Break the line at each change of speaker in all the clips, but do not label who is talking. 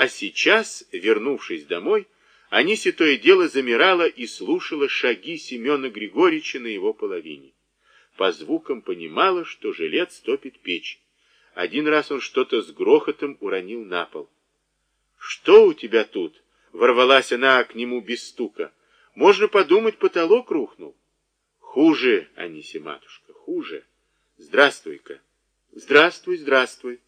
А сейчас, вернувшись домой, Анися то и дело замирала и слушала шаги Семена Григорьевича на его половине. По звукам понимала, что жилец топит печь. Один раз он что-то с грохотом уронил на пол. «Что у тебя тут?» — ворвалась она к нему без стука. «Можно подумать, потолок рухнул». «Хуже, Анися, матушка, хуже. Здравствуй-ка». «Здравствуй, здравствуй».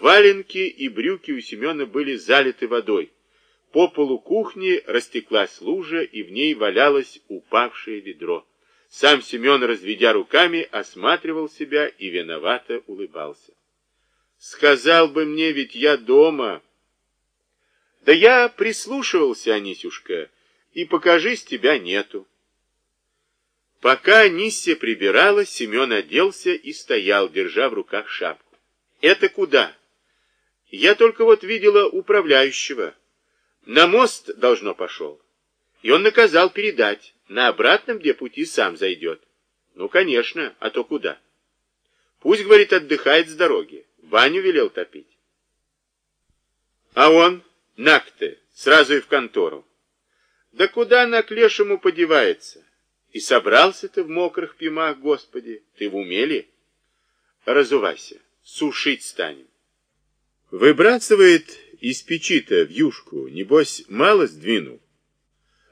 Валенки и брюки у Семена были залиты водой. По полу кухни растеклась лужа, и в ней валялось упавшее ведро. Сам Семен, разведя руками, осматривал себя и виновато улыбался. «Сказал бы мне, ведь я дома!» «Да я прислушивался, Анисюшка, и, покажись, тебя нету». Пока Анисия прибирала, Семен оделся и стоял, держа в руках шапку. «Это куда?» «Я только вот видела управляющего». На мост должно пошел. И он наказал передать. На обратном, где пути, сам зайдет. Ну, конечно, а то куда? Пусть, говорит, отдыхает с дороги. Баню велел топить. А он, накте, сразу и в контору. Да куда на к лешему подевается? И собрался-то в мокрых пимах, Господи, ты в умели? Разувайся, сушить станем. Выбрасывает из печи-то в юшку, небось, мало сдвинул.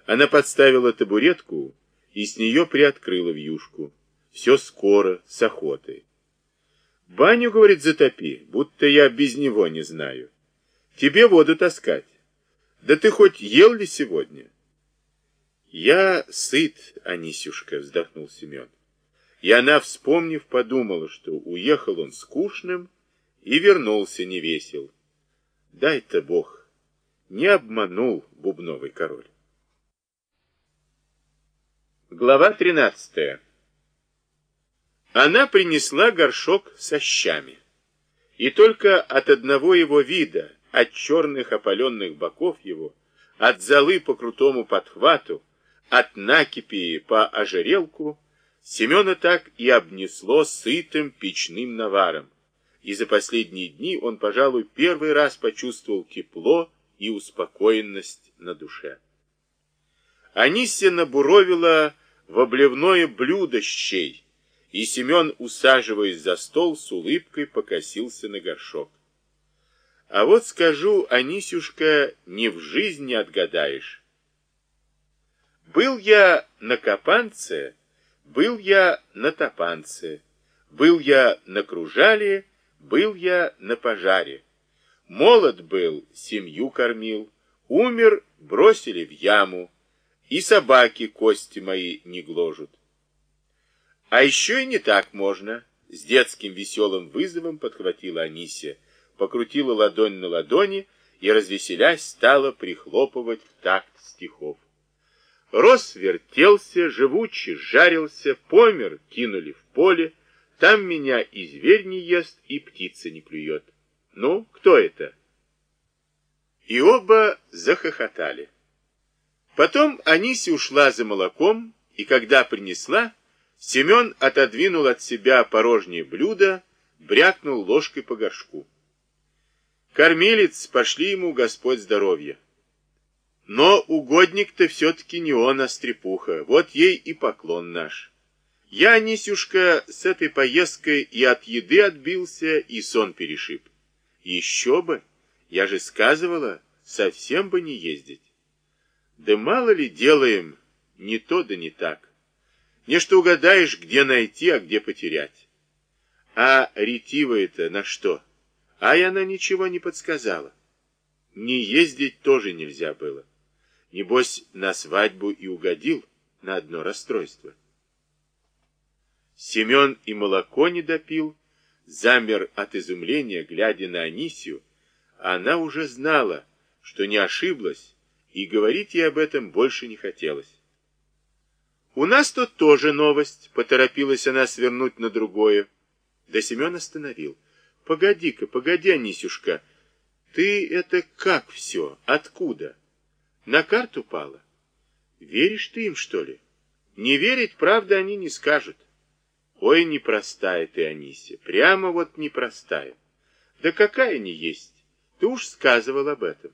Она подставила табуретку и с нее приоткрыла в юшку. Все скоро, с охотой. Баню, говорит, затопи, будто я без него не знаю. Тебе воду таскать. Да ты хоть ел ли сегодня? Я сыт, Анисюшка, вздохнул Семен. И она, вспомнив, подумала, что уехал он скучным и вернулся невесел. Дай-то Бог, не обманул бубновый король. Глава 13. Она принесла горшок со щами. И только от одного его вида, от черных опаленных боков его, от золы по крутому подхвату, от накипи по ожерелку, Семена так и обнесло сытым печным наваром, и за последние дни он, пожалуй, первый раз почувствовал тепло и успокоенность на душе. Анисия набуровила в обливное блюдо щей, и Семен, усаживаясь за стол, с улыбкой покосился на горшок. А вот скажу, Анисюшка, не в жизни отгадаешь. Был я на Капанце, был я на Топанце, был я на Кружале, был я на пожаре. Молод был, семью кормил. Умер, бросили в яму. И собаки кости мои не гложут. А еще и не так можно. С детским веселым вызовом подхватила Анисия, покрутила ладонь на ладони и, развеселясь, стала прихлопывать в такт стихов. Рос вертелся, живучий жарился, помер, кинули в поле, там меня и зверь не ест, и птица не клюет. Ну, кто это? И оба захохотали. Потом Аниси ушла за молоком, и когда принесла, Семен отодвинул от себя порожнее блюдо, брякнул ложкой по горшку. Кормилец, пошли ему Господь здоровья. Но угодник-то все-таки не он, а стрепуха, вот ей и поклон наш. Я, Нисюшка, с этой поездкой и от еды отбился, и сон перешиб. Еще бы, я же сказывала, совсем бы не ездить. Да мало ли делаем, не то да не так. Не что угадаешь, где найти, а где потерять. А ретивая-то на что? А и она ничего не подсказала. Не ездить тоже нельзя было. Небось, на свадьбу и угодил на одно расстройство. Семен и молоко не допил, замер от изумления, глядя на Анисию, она уже знала, что не ошиблась, и говорить ей об этом больше не хотелось. «У нас тут тоже новость», — поторопилась она свернуть на другое. Да Семен остановил. «Погоди-ка, погоди, Анисюшка, ты это как все? Откуда? На карту пала? Веришь ты им, что ли? Не верить, правда, они не скажут». Ой, непростая ты, Анисия, прямо вот непростая. Да какая не есть. Ты уж сказывал об этом.